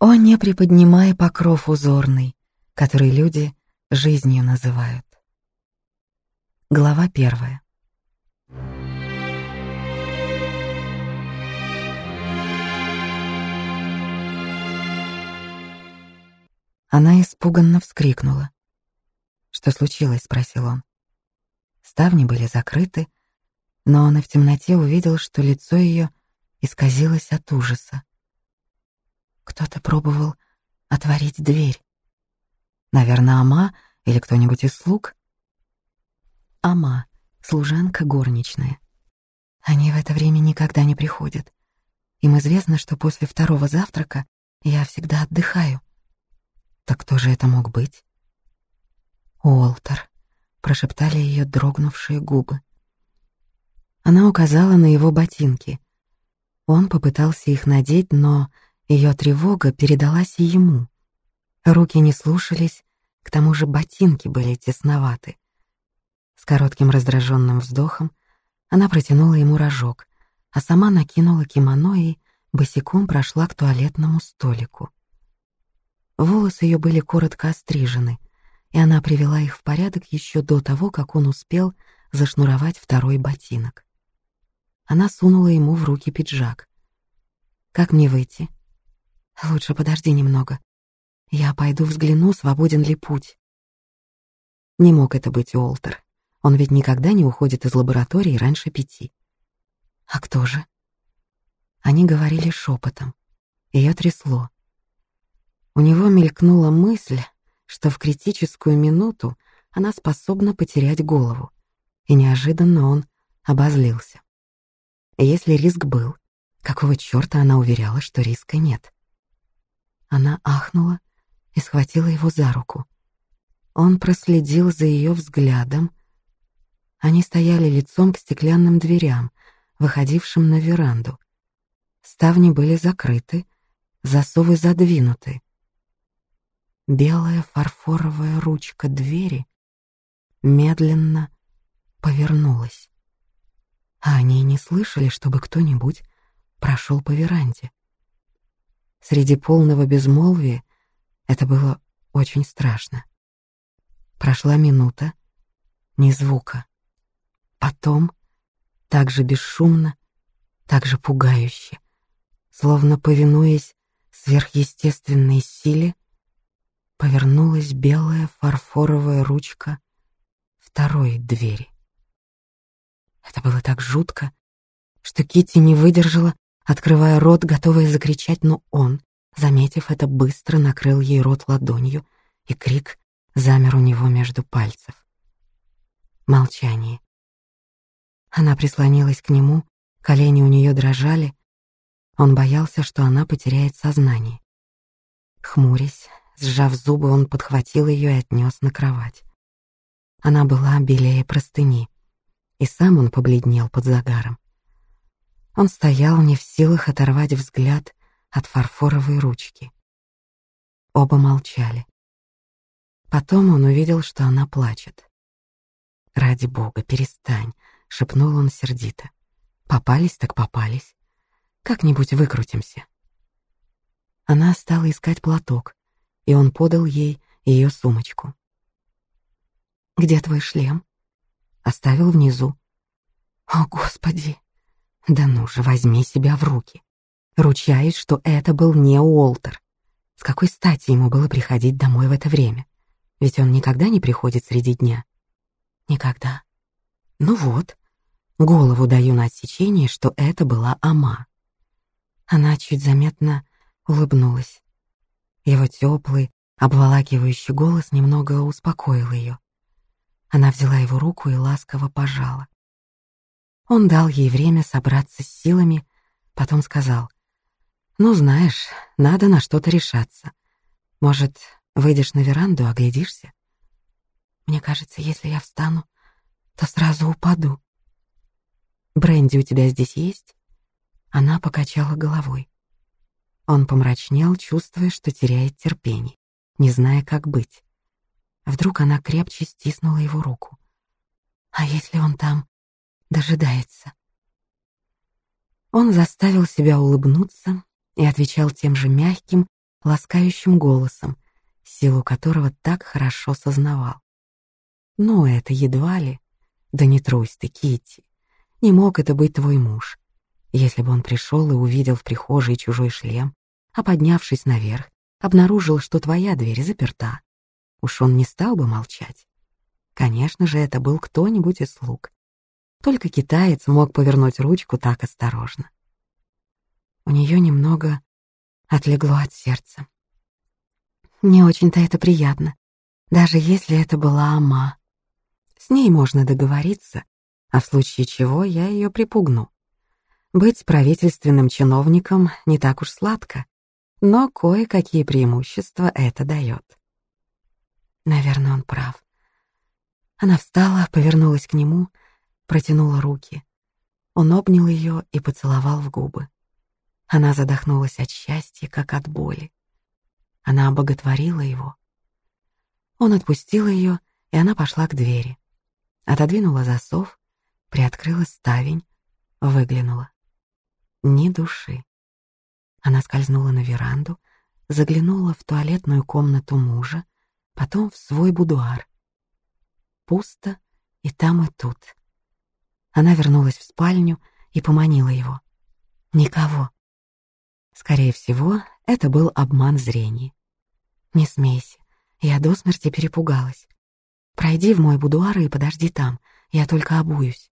О, не приподнимай покров узорный, который люди жизнью называют. Глава первая. Она испуганно вскрикнула. «Что случилось?» — спросил он. Ставни были закрыты, но он и в темноте увидел, что лицо ее исказилось от ужаса. Кто-то пробовал отворить дверь. Наверное, Ама или кто-нибудь из слуг? Ама, служанка горничная. Они в это время никогда не приходят. Им известно, что после второго завтрака я всегда отдыхаю. Так кто же это мог быть? Уолтер, прошептали ее дрогнувшие губы. Она указала на его ботинки. Он попытался их надеть, но ее тревога передалась и ему. Руки не слушались, к тому же ботинки были тесноваты. С коротким раздраженным вздохом она протянула ему рожок, а сама накинула кимоно и босиком прошла к туалетному столику. Волосы ее были коротко острижены, и она привела их в порядок еще до того, как он успел зашнуровать второй ботинок. Она сунула ему в руки пиджак. «Как мне выйти?» «Лучше подожди немного. Я пойду взгляну, свободен ли путь». Не мог это быть Уолтер. Он ведь никогда не уходит из лаборатории раньше пяти. «А кто же?» Они говорили шепотом. Ее трясло. У него мелькнула мысль, что в критическую минуту она способна потерять голову, и неожиданно он обозлился. Если риск был, какого чёрта она уверяла, что риска нет? Она ахнула и схватила его за руку. Он проследил за ее взглядом. Они стояли лицом к стеклянным дверям, выходившим на веранду. Ставни были закрыты, засовы задвинуты. Белая фарфоровая ручка двери медленно повернулась а они не слышали, чтобы кто-нибудь прошел по веранде. Среди полного безмолвия это было очень страшно. Прошла минута, ни звука. Потом, так же бесшумно, так же пугающе, словно повинуясь сверхъестественной силе, повернулась белая фарфоровая ручка второй двери. Это было так жутко, что Кити не выдержала, открывая рот, готовая закричать, но он, заметив это, быстро накрыл ей рот ладонью, и крик замер у него между пальцев. Молчание. Она прислонилась к нему, колени у нее дрожали. Он боялся, что она потеряет сознание. Хмурясь, сжав зубы, он подхватил ее и отнес на кровать. Она была белее простыни и сам он побледнел под загаром. Он стоял не в силах оторвать взгляд от фарфоровой ручки. Оба молчали. Потом он увидел, что она плачет. «Ради бога, перестань», — шепнул он сердито. «Попались так попались. Как-нибудь выкрутимся». Она стала искать платок, и он подал ей ее сумочку. «Где твой шлем?» Оставил внизу. О, Господи! Да ну же, возьми себя в руки. Ручаюсь, что это был не Уолтер. С какой стати ему было приходить домой в это время? Ведь он никогда не приходит среди дня. Никогда. Ну вот, голову даю на отсечение, что это была Ама. Она чуть заметно улыбнулась. Его теплый, обволакивающий голос немного успокоил ее. Она взяла его руку и ласково пожала. Он дал ей время собраться с силами, потом сказал, «Ну, знаешь, надо на что-то решаться. Может, выйдешь на веранду, оглядишься?» «Мне кажется, если я встану, то сразу упаду». «Бренди у тебя здесь есть?» Она покачала головой. Он помрачнел, чувствуя, что теряет терпение, не зная, как быть. Вдруг она крепче стиснула его руку. «А если он там дожидается?» Он заставил себя улыбнуться и отвечал тем же мягким, ласкающим голосом, силу которого так хорошо сознавал. Но это едва ли. Да не трусь ты, Китти. Не мог это быть твой муж. Если бы он пришел и увидел в прихожей чужой шлем, а поднявшись наверх, обнаружил, что твоя дверь заперта, уж он не стал бы молчать. Конечно же, это был кто-нибудь из слуг. Только китаец мог повернуть ручку так осторожно. У нее немного отлегло от сердца. Не очень-то это приятно, даже если это была Ама. С ней можно договориться, а в случае чего я ее припугну. Быть правительственным чиновником не так уж сладко, но кое-какие преимущества это дает. Наверное, он прав. Она встала, повернулась к нему, протянула руки. Он обнял ее и поцеловал в губы. Она задохнулась от счастья, как от боли. Она обоготворила его. Он отпустил ее, и она пошла к двери. Отодвинула засов, приоткрыла ставень, выглянула. Ни души. Она скользнула на веранду, заглянула в туалетную комнату мужа, потом в свой будуар. Пусто и там, и тут. Она вернулась в спальню и поманила его. Никого. Скорее всего, это был обман зрения. «Не смейся, я до смерти перепугалась. Пройди в мой будуар и подожди там, я только обуюсь».